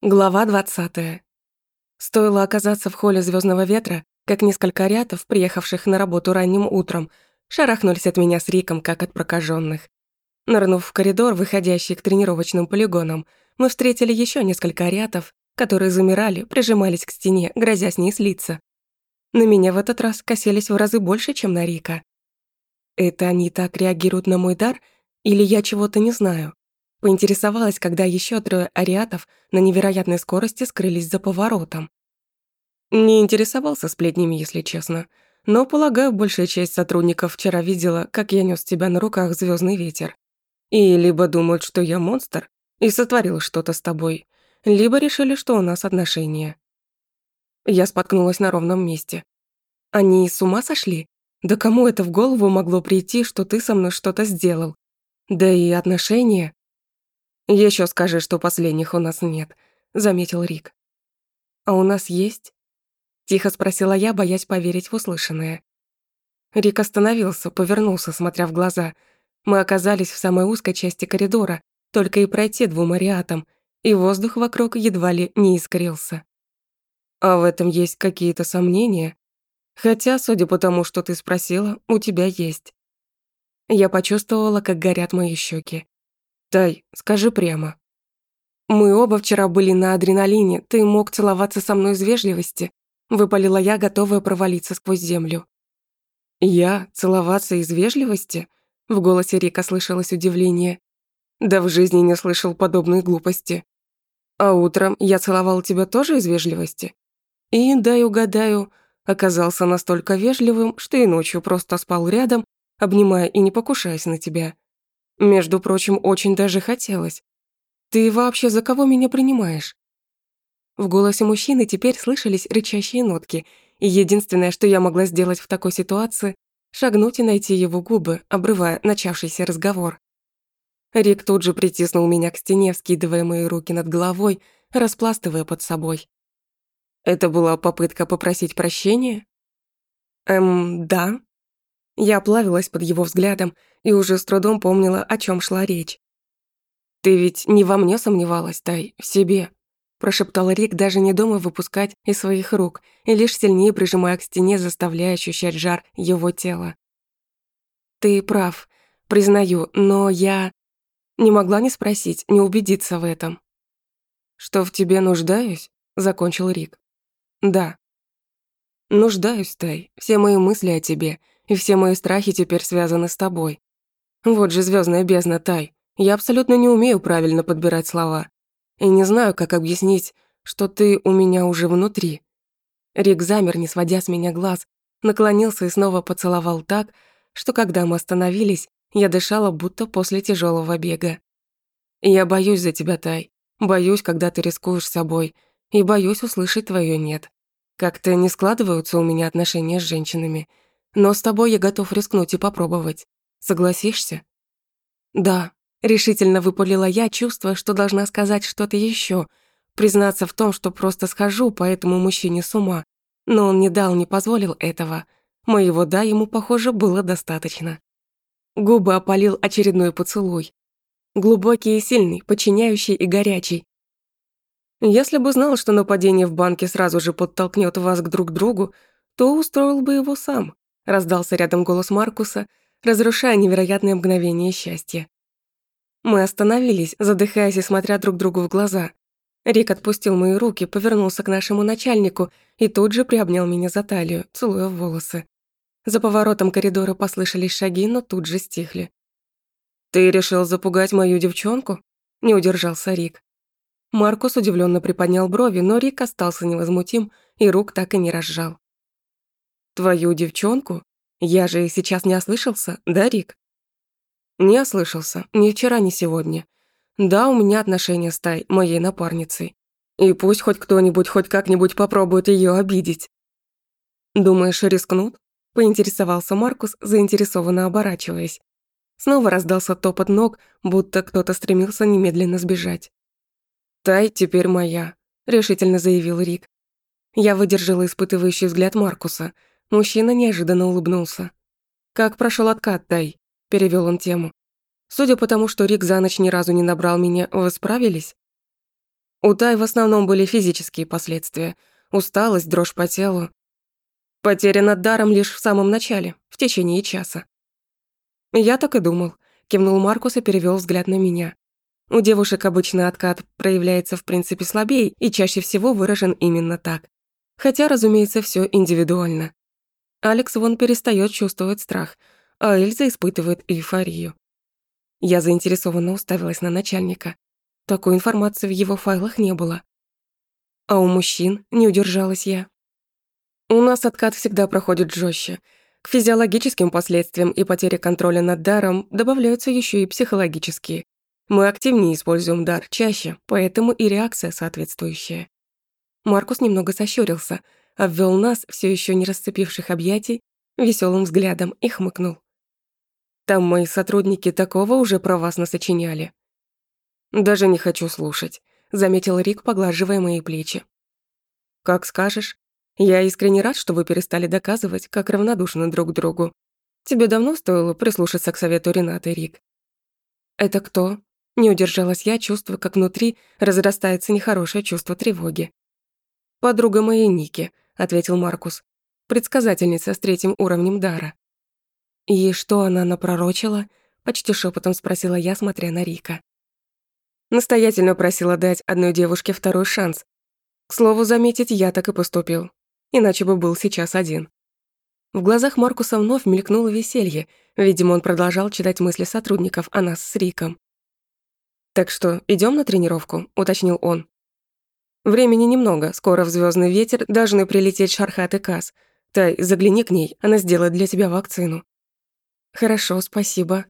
Глава 20. Стоило оказаться в холле Звездного ветра, как несколько рятов, приехавших на работу ранним утром, шарахнулись от меня с Риком, как от прокаженных. Нырнув в коридор, выходящий к тренировочным полигонам, мы встретили еще несколько рятов, которые замирали, прижимались к стене, грозя с ней слиться. На меня в этот раз косились в разы больше, чем на Рика. Это они так реагируют на мой дар, или я чего-то не знаю? Поинтересовалась, когда еще трое ариатов на невероятной скорости скрылись за поворотом. Не интересовался сплетнями, если честно. Но, полагаю, большая часть сотрудников вчера видела, как я нес тебя на руках звездный ветер. И либо думают, что я монстр и сотворил что-то с тобой, либо решили, что у нас отношения. Я споткнулась на ровном месте. Они с ума сошли? Да кому это в голову могло прийти, что ты со мной что-то сделал? Да и отношения... Еще скажи, что последних у нас нет», — заметил Рик. «А у нас есть?» — тихо спросила я, боясь поверить в услышанное. Рик остановился, повернулся, смотря в глаза. Мы оказались в самой узкой части коридора, только и пройти двум ариатам, и воздух вокруг едва ли не искрился. «А в этом есть какие-то сомнения?» Хотя, судя по тому, что ты спросила, у тебя есть. Я почувствовала, как горят мои щеки. Тай, скажи прямо. Мы оба вчера были на адреналине, ты мог целоваться со мной из вежливости. Выпалила я, готовая провалиться сквозь землю. Я? Целоваться из вежливости? В голосе Рика слышалось удивление. Да в жизни не слышал подобной глупости. А утром я целовал тебя тоже из вежливости? И, дай угадаю, оказался настолько вежливым, что и ночью просто спал рядом, обнимая и не покушаясь на тебя. Между прочим, очень даже хотелось. Ты вообще за кого меня принимаешь? В голосе мужчины теперь слышались рычащие нотки, и единственное, что я могла сделать в такой ситуации, шагнуть и найти его губы, обрывая начавшийся разговор. Рик тут же притиснул меня к стене, вскидывая мои руки над головой, распластывая под собой. Это была попытка попросить прощения? Эм, да. Я плавилась под его взглядом и уже с трудом помнила, о чем шла речь. «Ты ведь не во мне сомневалась, Тай, в себе», прошептал Рик, даже не думая выпускать из своих рук и лишь сильнее прижимая к стене, заставляя ощущать жар его тела. «Ты прав, признаю, но я...» Не могла не спросить, не убедиться в этом. «Что в тебе нуждаюсь?» — закончил Рик. «Да». «Нуждаюсь, Тай, все мои мысли о тебе, и все мои страхи теперь связаны с тобой. Вот же звездная бездна, Тай. Я абсолютно не умею правильно подбирать слова. И не знаю, как объяснить, что ты у меня уже внутри. Рик замер, не сводя с меня глаз, наклонился и снова поцеловал так, что когда мы остановились, я дышала будто после тяжелого бега. Я боюсь за тебя, Тай. Боюсь, когда ты рискуешь собой. И боюсь услышать твое «нет». Как-то не складываются у меня отношения с женщинами. Но с тобой я готов рискнуть и попробовать. Согласишься? Да, решительно выпалила я, чувствуя, что должна сказать что-то еще, признаться в том, что просто схожу по этому мужчине с ума. Но он не дал, не позволил этого. Моего «да» ему, похоже, было достаточно. Губы опалил очередной поцелуй. Глубокий и сильный, подчиняющий и горячий. Если бы знал, что нападение в банке сразу же подтолкнет вас к друг другу, то устроил бы его сам раздался рядом голос Маркуса, разрушая невероятное мгновение счастья. Мы остановились, задыхаясь и смотря друг другу в глаза. Рик отпустил мои руки, повернулся к нашему начальнику и тут же приобнял меня за талию, целуя в волосы. За поворотом коридора послышались шаги, но тут же стихли. «Ты решил запугать мою девчонку?» – не удержался Рик. Маркус удивленно приподнял брови, но Рик остался невозмутим и рук так и не разжал. Твою девчонку? Я же сейчас не ослышался, да, Рик? Не ослышался, ни вчера, ни сегодня. Да, у меня отношения с Тай, моей напарницей. И пусть хоть кто-нибудь хоть как-нибудь попробует ее обидеть. Думаешь, рискнут? Поинтересовался Маркус, заинтересованно оборачиваясь. Снова раздался топот ног, будто кто-то стремился немедленно сбежать. «Тай теперь моя», — решительно заявил Рик. Я выдержала испытывающий взгляд Маркуса — Мужчина неожиданно улыбнулся. «Как прошел откат, Тай?» – перевел он тему. «Судя по тому, что Рик за ночь ни разу не набрал меня, вы справились?» У Тай в основном были физические последствия. Усталость, дрожь по телу. Потеря над даром лишь в самом начале, в течение часа. Я так и думал. Кивнул Маркус и перевёл взгляд на меня. У девушек обычно откат проявляется в принципе слабее и чаще всего выражен именно так. Хотя, разумеется, всё индивидуально. Алекс вон перестаёт чувствовать страх, а Эльза испытывает эйфорию. Я заинтересованно уставилась на начальника. Такой информации в его файлах не было. А у мужчин не удержалась я. У нас откат всегда проходит жестче. К физиологическим последствиям и потере контроля над даром добавляются еще и психологические. Мы активнее используем дар чаще, поэтому и реакция соответствующая. Маркус немного сощурился, обвел нас, все еще не расцепивших объятий, веселым взглядом и хмыкнул. Там мои сотрудники такого уже про вас насочиняли. «Даже не хочу слушать», — заметил Рик, поглаживая мои плечи. «Как скажешь. Я искренне рад, что вы перестали доказывать, как равнодушны друг другу. Тебе давно стоило прислушаться к совету Ренаты, Рик?» «Это кто?» Не удержалась я, чувствуя, как внутри разрастается нехорошее чувство тревоги. «Подруга моей Ники», — ответил Маркус. «Предсказательница с третьим уровнем дара». «И что она напророчила?» — почти шепотом спросила я, смотря на Рика. Настоятельно просила дать одной девушке второй шанс. К слову, заметить, я так и поступил. Иначе бы был сейчас один. В глазах Маркуса вновь мелькнуло веселье. Видимо, он продолжал читать мысли сотрудников о нас с Риком. «Так что, идем на тренировку?» — уточнил он. «Времени немного, скоро в звездный ветер должны прилететь Шархат и Кас. Тай, загляни к ней, она сделает для тебя вакцину». «Хорошо, спасибо»,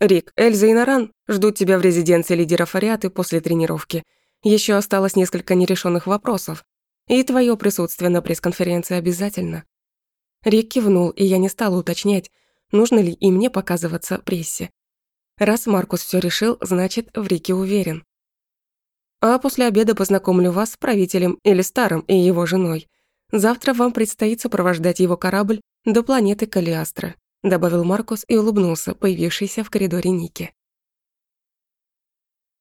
«Рик, Эльза и Наран ждут тебя в резиденции лидеров Ариаты после тренировки. Еще осталось несколько нерешенных вопросов. И твое присутствие на пресс-конференции обязательно». Рик кивнул, и я не стала уточнять, нужно ли и мне показываться прессе. Раз Маркус все решил, значит, в Рике уверен. А после обеда познакомлю вас с правителем или старым и его женой. Завтра вам предстоит сопровождать его корабль до планеты Калиастра добавил Маркус и улыбнулся, появившийся в коридоре Ники.